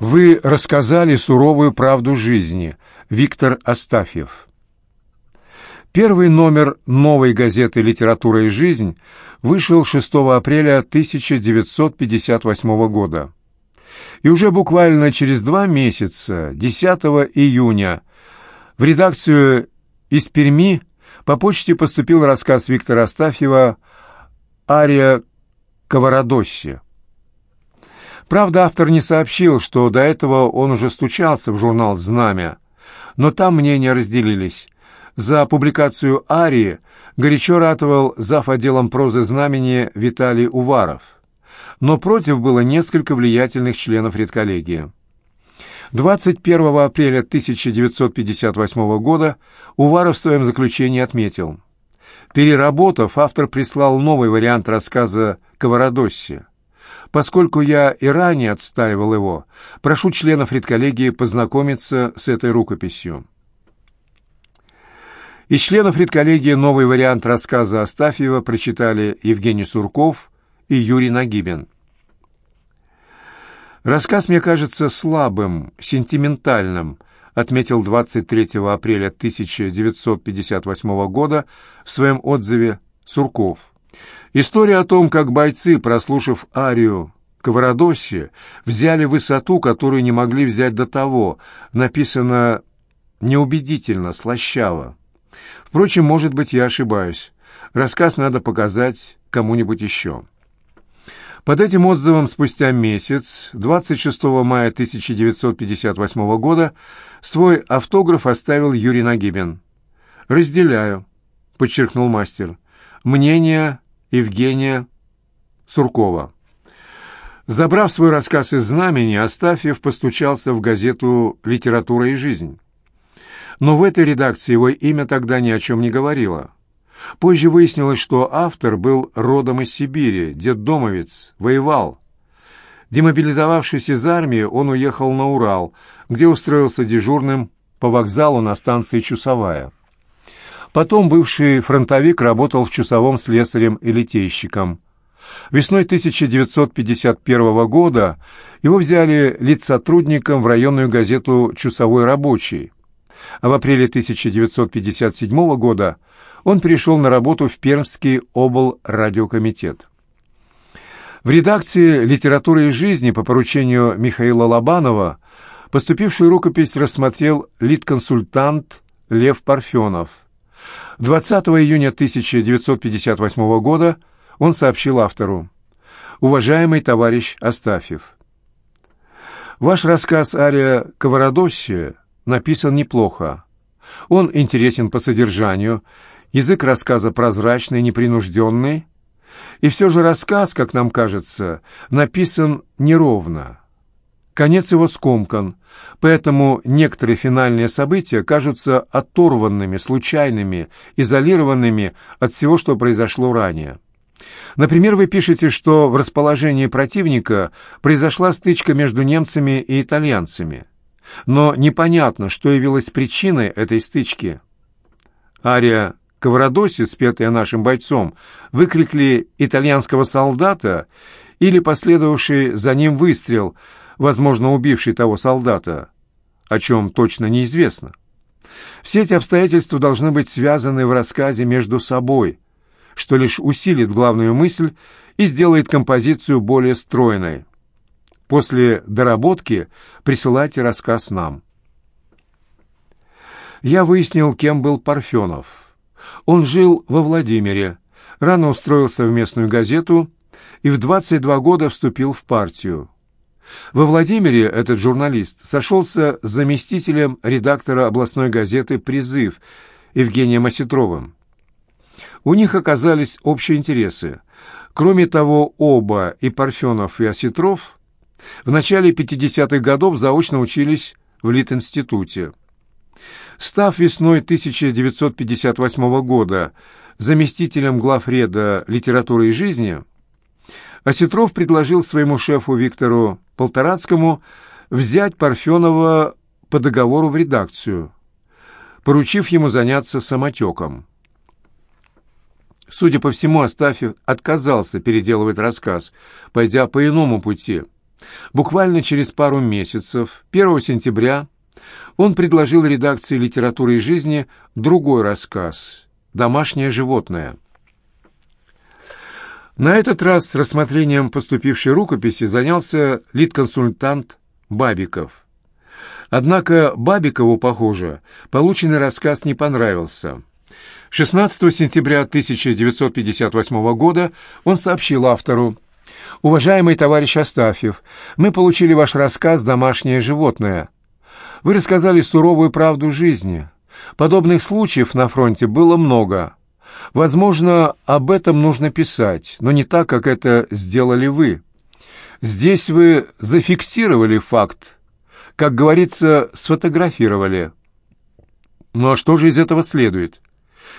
Вы рассказали суровую правду жизни. Виктор Астафьев. Первый номер новой газеты «Литература и жизнь» вышел 6 апреля 1958 года. И уже буквально через два месяца, 10 июня, в редакцию из Перми по почте поступил рассказ Виктора Астафьева «Ария Ковородосси». Правда, автор не сообщил, что до этого он уже стучался в журнал «Знамя», но там мнения разделились. За публикацию «Арии» горячо ратовал зав. отделом прозы «Знамени» Виталий Уваров. Но против было несколько влиятельных членов редколлегии. 21 апреля 1958 года Уваров в своем заключении отметил. Переработав, автор прислал новый вариант рассказа «Ковородосси». Поскольку я и ранее отстаивал его, прошу членов редколлегии познакомиться с этой рукописью. Из членов редколлегии новый вариант рассказа Астафьева прочитали Евгений Сурков и Юрий Нагибин. «Рассказ мне кажется слабым, сентиментальным», отметил 23 апреля 1958 года в своем отзыве Сурков. История о том, как бойцы, прослушав арию Каварадосси, взяли высоту, которую не могли взять до того, написана неубедительно, слащаво. Впрочем, может быть, я ошибаюсь. Рассказ надо показать кому-нибудь еще. Под этим отзывом спустя месяц, 26 мая 1958 года, свой автограф оставил Юрий Нагибин. «Разделяю», — подчеркнул мастер, — «мнение Евгения Суркова». Забрав свой рассказ из «Знамени», Астафьев постучался в газету «Литература и жизнь». Но в этой редакции его имя тогда ни о чем не говорило. Позже выяснилось, что автор был родом из Сибири, детдомовец, воевал. Демобилизовавшись из армии, он уехал на Урал, где устроился дежурным по вокзалу на станции Чусовая. Потом бывший фронтовик работал в Чусовом слесарем и литейщиком. Весной 1951 года его взяли лицотрудником в районную газету «Чусовой рабочий», а в апреле 1957 года он перешел на работу в Пермский обл. радиокомитет. В редакции «Литературы и жизни» по поручению Михаила Лобанова поступившую рукопись рассмотрел лид-консультант Лев Парфенов. 20 июня 1958 года он сообщил автору «Уважаемый товарищ Астафьев, ваш рассказ «Ария Ковородосси» написан неплохо. Он интересен по содержанию, язык рассказа прозрачный, непринужденный, и все же рассказ, как нам кажется, написан неровно. Конец его скомкан, поэтому некоторые финальные события кажутся оторванными, случайными, изолированными от всего, что произошло ранее. Например, вы пишете, что в расположении противника произошла стычка между немцами и итальянцами – но непонятно, что явилось причиной этой стычки. Ария Каврадоси, спетая нашим бойцом, выкрикли итальянского солдата или последовавший за ним выстрел, возможно, убивший того солдата, о чем точно неизвестно. Все эти обстоятельства должны быть связаны в рассказе между собой, что лишь усилит главную мысль и сделает композицию более стройной. После доработки присылайте рассказ нам. Я выяснил, кем был Парфенов. Он жил во Владимире, рано устроился в местную газету и в 22 года вступил в партию. Во Владимире этот журналист сошелся с заместителем редактора областной газеты «Призыв» Евгением Осетровым. У них оказались общие интересы. Кроме того, оба, и Парфенов, и Осетров, в начале 50-х годов заочно учились в Литинституте. Став весной 1958 года заместителем главреда литературы и жизни, Осетров предложил своему шефу Виктору Полторацкому взять Парфенова по договору в редакцию, поручив ему заняться самотеком. Судя по всему, Астафьев отказался переделывать рассказ, пойдя по иному пути – Буквально через пару месяцев, 1 сентября, он предложил редакции «Литературы и жизни» другой рассказ «Домашнее животное». На этот раз рассмотрением поступившей рукописи занялся лид-консультант Бабиков. Однако Бабикову, похоже, полученный рассказ не понравился. 16 сентября 1958 года он сообщил автору «Уважаемый товарищ Астафьев, мы получили ваш рассказ «Домашнее животное». Вы рассказали суровую правду жизни. Подобных случаев на фронте было много. Возможно, об этом нужно писать, но не так, как это сделали вы. Здесь вы зафиксировали факт, как говорится, сфотографировали. Ну а что же из этого следует?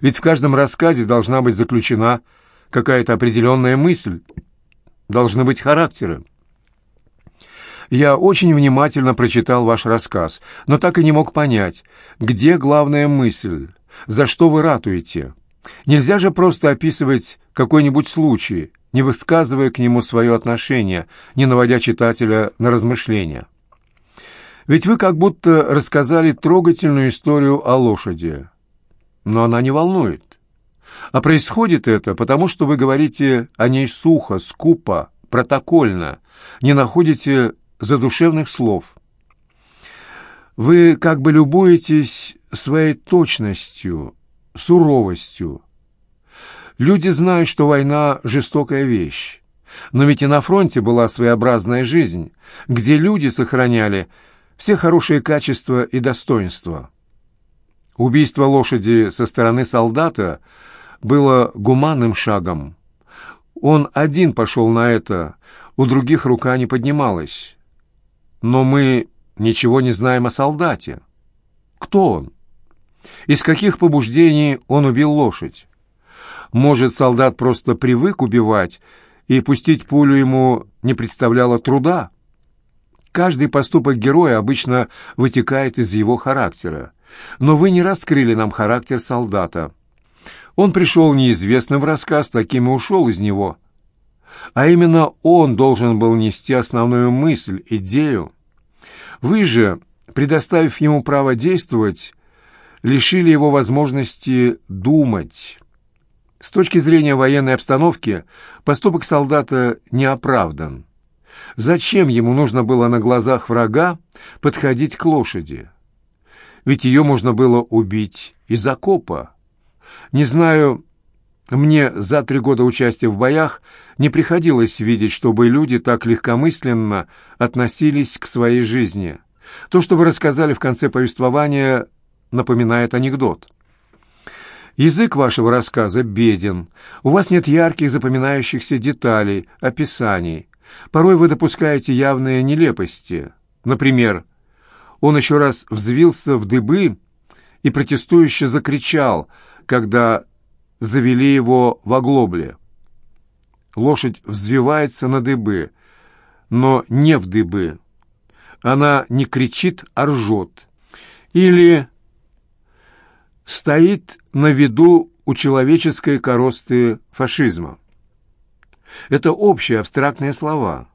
Ведь в каждом рассказе должна быть заключена какая-то определенная мысль, должны быть характеры. Я очень внимательно прочитал ваш рассказ, но так и не мог понять, где главная мысль, за что вы ратуете. Нельзя же просто описывать какой-нибудь случай, не высказывая к нему свое отношение, не наводя читателя на размышления. Ведь вы как будто рассказали трогательную историю о лошади. Но она не волнует. А происходит это потому, что вы говорите о ней сухо, скупо, протокольно, не находите задушевных слов. Вы как бы любуетесь своей точностью, суровостью. Люди знают, что война — жестокая вещь. Но ведь и на фронте была своеобразная жизнь, где люди сохраняли все хорошие качества и достоинства. Убийство лошади со стороны солдата было гуманным шагом. Он один пошел на это, у других рука не поднималась. Но мы ничего не знаем о солдате. Кто он? Из каких побуждений он убил лошадь? Может, солдат просто привык убивать, и пустить пулю ему не представляло труда? Каждый поступок героя обычно вытекает из его характера. Но вы не раскрыли нам характер солдата. Он пришел неизвестным в рассказ, таким и ушел из него. А именно он должен был нести основную мысль, идею. Вы же, предоставив ему право действовать, лишили его возможности думать. С точки зрения военной обстановки поступок солдата не оправдан. Зачем ему нужно было на глазах врага подходить к лошади? Ведь ее можно было убить из окопа. Не знаю, мне за три года участия в боях не приходилось видеть, чтобы люди так легкомысленно относились к своей жизни. То, что вы рассказали в конце повествования, напоминает анекдот. Язык вашего рассказа беден. У вас нет ярких запоминающихся деталей, описаний. Порой вы допускаете явные нелепости. Например, он еще раз взвился в дыбы и протестующе закричал, когда завели его в оглобле. Лошадь взвивается на дыбы, но не в дыбы. Она не кричит, а ржет. Или стоит на виду у человеческой коросты фашизма. Это общие абстрактные слова.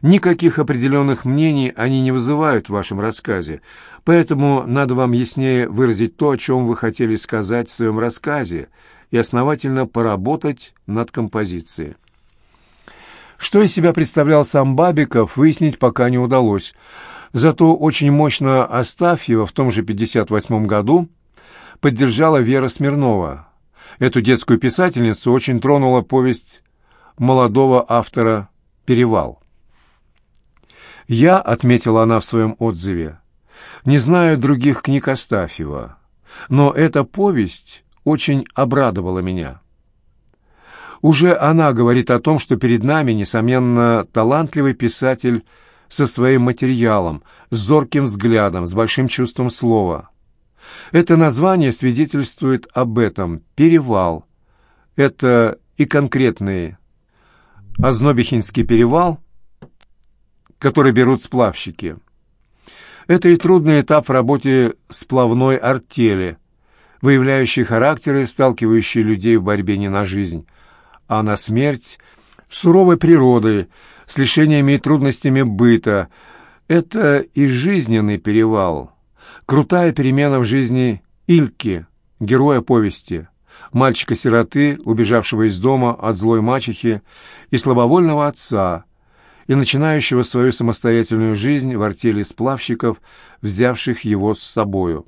Никаких определенных мнений они не вызывают в вашем рассказе, поэтому надо вам яснее выразить то, о чем вы хотели сказать в своем рассказе, и основательно поработать над композицией. Что из себя представлял сам Бабиков, выяснить пока не удалось. Зато очень мощно Астафьева в том же 58 году поддержала Вера Смирнова. Эту детскую писательницу очень тронула повесть молодого автора «Перевал». «Я», — отметила она в своем отзыве, — «не знаю других книг Астафьева, но эта повесть очень обрадовала меня». Уже она говорит о том, что перед нами, несомненно, талантливый писатель со своим материалом, с зорким взглядом, с большим чувством слова. Это название свидетельствует об этом. «Перевал». Это и конкретные Ознобихинский перевал, который берут сплавщики. Это и трудный этап в работе сплавной артели, выявляющий характеры, сталкивающие людей в борьбе не на жизнь, а на смерть суровой природой, с лишениями и трудностями быта. Это и жизненный перевал, крутая перемена в жизни Ильки, героя повести, мальчика-сироты, убежавшего из дома от злой мачехи и слабовольного отца, и начинающего свою самостоятельную жизнь в артели сплавщиков, взявших его с собою.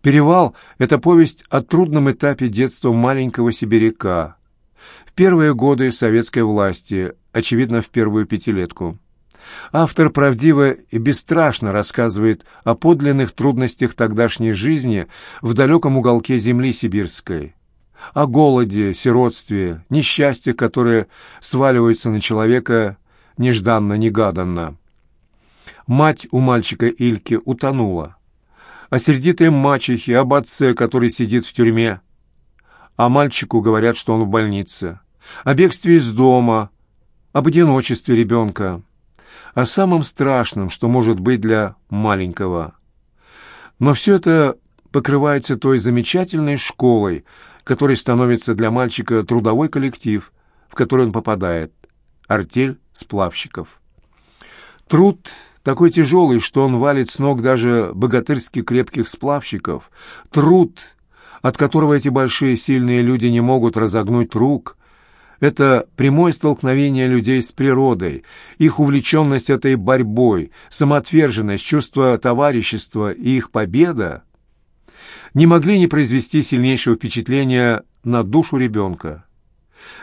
«Перевал» — это повесть о трудном этапе детства маленького сибиряка. В первые годы советской власти, очевидно, в первую пятилетку. Автор правдиво и бесстрашно рассказывает о подлинных трудностях тогдашней жизни в далеком уголке земли сибирской, о голоде, сиротстве, несчастьях, которые сваливаются на человека нежданно-негаданно. Мать у мальчика Ильки утонула. О сердитой мачехе, об отце, который сидит в тюрьме. А мальчику говорят, что он в больнице. О бегстве из дома, об одиночестве ребенка. О самом страшном, что может быть для маленького. Но все это покрывается той замечательной школой, которой становится для мальчика трудовой коллектив, в который он попадает артель сплавщиков. Труд такой тяжелый, что он валит с ног даже богатырски крепких сплавщиков. Труд, от которого эти большие сильные люди не могут разогнуть рук. Это прямое столкновение людей с природой, их увлеченность этой борьбой, самоотверженность, чувство товарищества и их победа не могли не произвести сильнейшего впечатления на душу ребенка.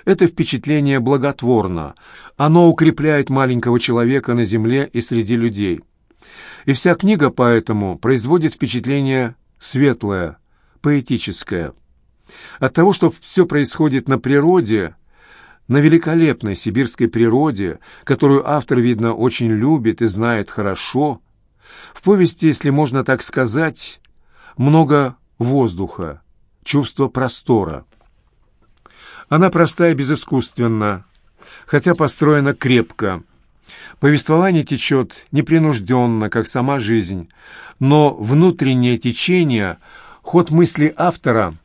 Это впечатление благотворно. Оно укрепляет маленького человека на земле и среди людей. И вся книга поэтому производит впечатление светлое, поэтическое. От того, что все происходит на природе, на великолепной сибирской природе, которую автор, видно, очень любит и знает хорошо, в повести, если можно так сказать, много воздуха, чувство простора. Она проста и безыскусственна, хотя построена крепко. Повествование течет непринужденно, как сама жизнь, но внутреннее течение, ход мысли автора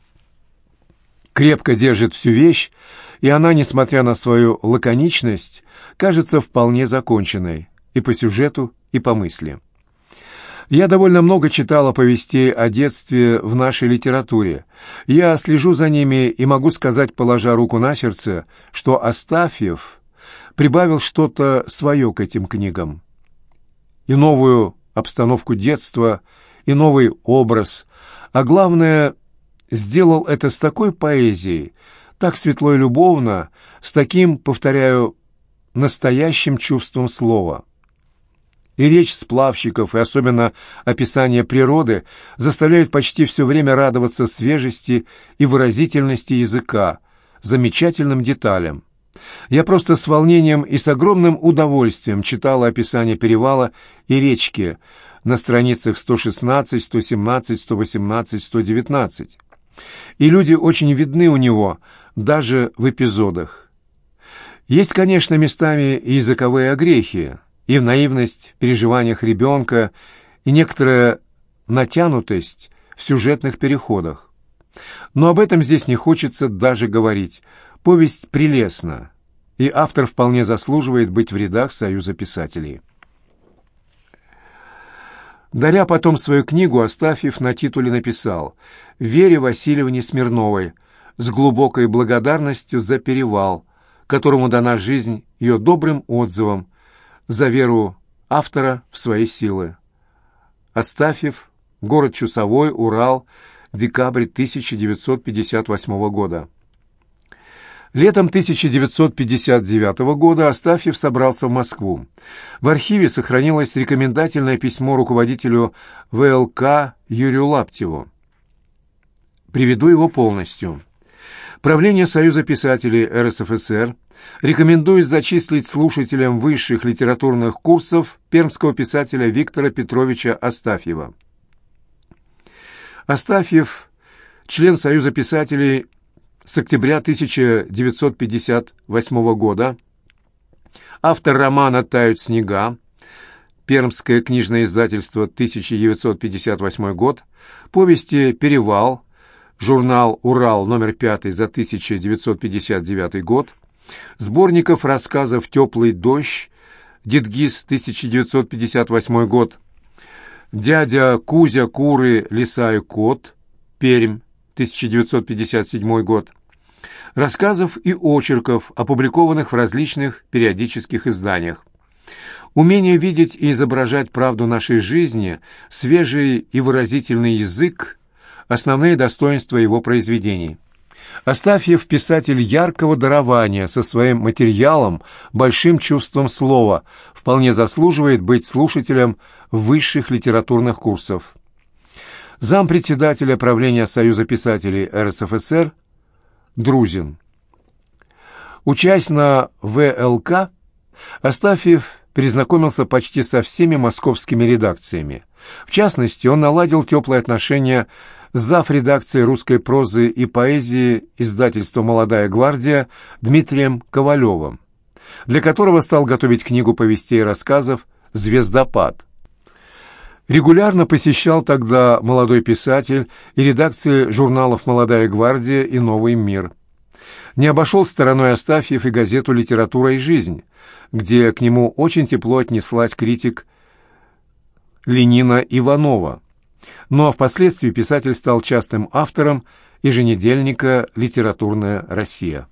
крепко держит всю вещь, и она, несмотря на свою лаконичность, кажется вполне законченной и по сюжету, и по мысли. Я довольно много читала повестей о детстве в нашей литературе. Я слежу за ними и могу сказать, положа руку на сердце, что Астафьев прибавил что-то свое к этим книгам. И новую обстановку детства, и новый образ, а главное, сделал это с такой поэзией, так светло и любовно, с таким, повторяю, настоящим чувством слова — и речь сплавщиков, и особенно описание природы заставляют почти все время радоваться свежести и выразительности языка, замечательным деталям. Я просто с волнением и с огромным удовольствием читала описание перевала и речки на страницах 116, 117, 118, 119. И люди очень видны у него, даже в эпизодах. Есть, конечно, местами языковые огрехи, и в наивность в переживаниях ребенка, и некоторая натянутость в сюжетных переходах. Но об этом здесь не хочется даже говорить. Повесть прелестна, и автор вполне заслуживает быть в рядах Союза писателей. Даря потом свою книгу, Астафьев на титуле написал «Вере Васильевне Смирновой» с глубокой благодарностью за перевал, которому дана жизнь ее добрым отзывом, за веру автора в свои силы. Астафьев, город Чусовой, Урал, декабрь 1958 года. Летом 1959 года Астафьев собрался в Москву. В архиве сохранилось рекомендательное письмо руководителю ВЛК Юрию Лаптеву. Приведу его полностью. Правление Союза писателей РСФСР рекомендует зачислить слушателям высших литературных курсов пермского писателя Виктора Петровича Астафьева. Астафьев – член Союза писателей с октября 1958 года, автор романа «Тают снега», Пермское книжное издательство, 1958 год, повести «Перевал», журнал «Урал» номер 5 за 1959 год – сборников рассказов «Теплый дождь», «Дедгиз», 1958 год, «Дядя Кузя, куры, лиса и кот», Пермь, 1957 год, рассказов и очерков, опубликованных в различных периодических изданиях. Умение видеть и изображать правду нашей жизни, свежий и выразительный язык – основные достоинства его произведений. Астафьев – писатель яркого дарования, со своим материалом, большим чувством слова, вполне заслуживает быть слушателем высших литературных курсов. Зампредседателя правления Союза писателей РСФСР Друзин. Учась на ВЛК, Астафьев перезнакомился почти со всеми московскими редакциями. В частности, он наладил теплые отношения с зав. русской прозы и поэзии издательства «Молодая гвардия» Дмитрием Ковалевым, для которого стал готовить книгу повестей и рассказов «Звездопад». Регулярно посещал тогда молодой писатель и редакции журналов «Молодая гвардия» и «Новый мир». Не обошел стороной Астафьев и газету «Литература и жизнь», где к нему очень тепло отнеслась критик Ленина Иванова. Но ну, а впоследствии писатель стал частым автором еженедельника «Литературная Россия».